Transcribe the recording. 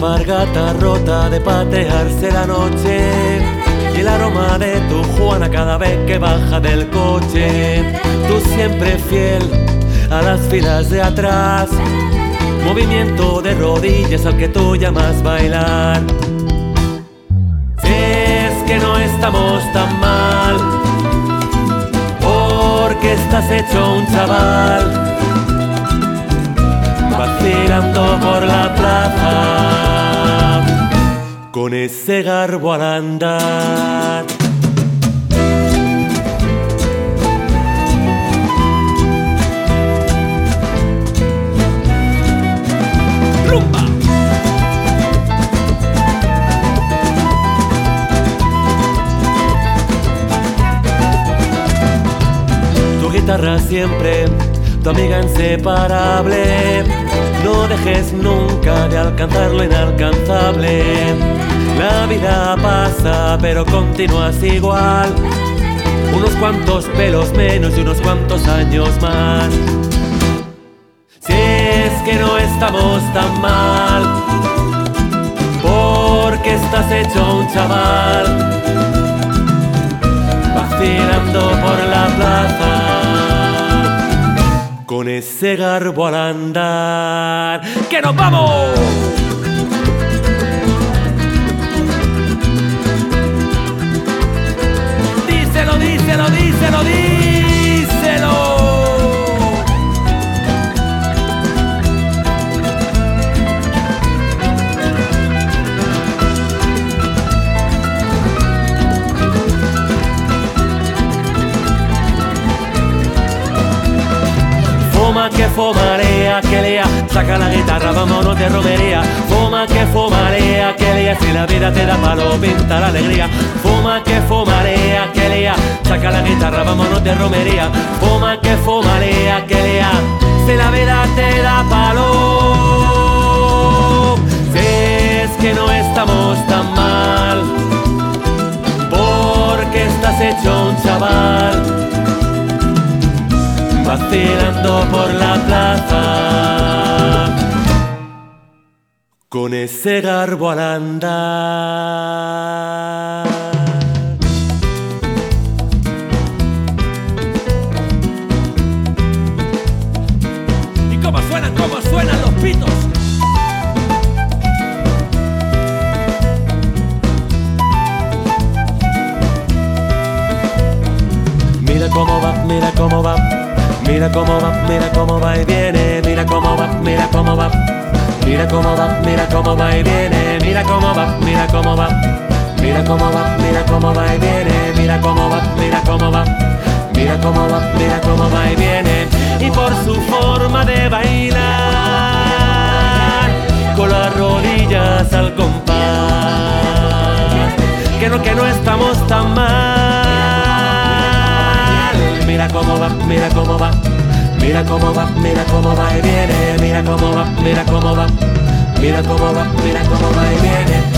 Las alpargatas rota de patearse la noche y el aroma de tu Juana cada vez que baja del coche. Tú siempre fiel a las filas de atrás, movimiento de rodillas al que tú llamas bailar. Es que no estamos tan mal, porque estás hecho un chaval vacilando por la con ese garbo al andar. ¡Rumba! Tu guitarra siempre, tu amiga inseparable no dejes nunca de alcanzar lo inalcanzable. La vida pasa, pero continúas igual. Unos cuantos pelos menos y unos cuantos años más. Si es que no estamos tan mal, porque estás hecho un chaval, vacilando por la plaza con ese garbo al andar. ¡Que nos vamos! Foma que fomarea, que lea, saca la guitarra, de romería. Foma que fomarea, que lea, si la vida te da palo, pinta la alegría. Foma que fomarea, que lea, saca la guitarra, vámonos de romería. Foma que fomarea, que lea, si la vida te da palo. Si es que no estamos tan mal, porque estás hecho un chaval vacilando por la plaza con ese garbo al andar. ¿Y cómo suenan, cómo suenan los pitos? Mira cómo va, mira cómo va. Mira cómo va, mira cómo va y viene, mira cómo va, mira cómo va. Mira cómo va, mira cómo va y viene, mira cómo va, mira cómo va. Mira cómo va, mira cómo va y viene, mira cómo va, mira cómo va. Mira cómo va, mira cómo va y viene, y por su forma de bailar, con las rodillas al compás, que no, que no estamos tan mal. Cómo va, mira cómo va. Mira cómo va, mira cómo va y viene, mira cómo va, mira cómo va, mira cómo va, mira cómo va y viene.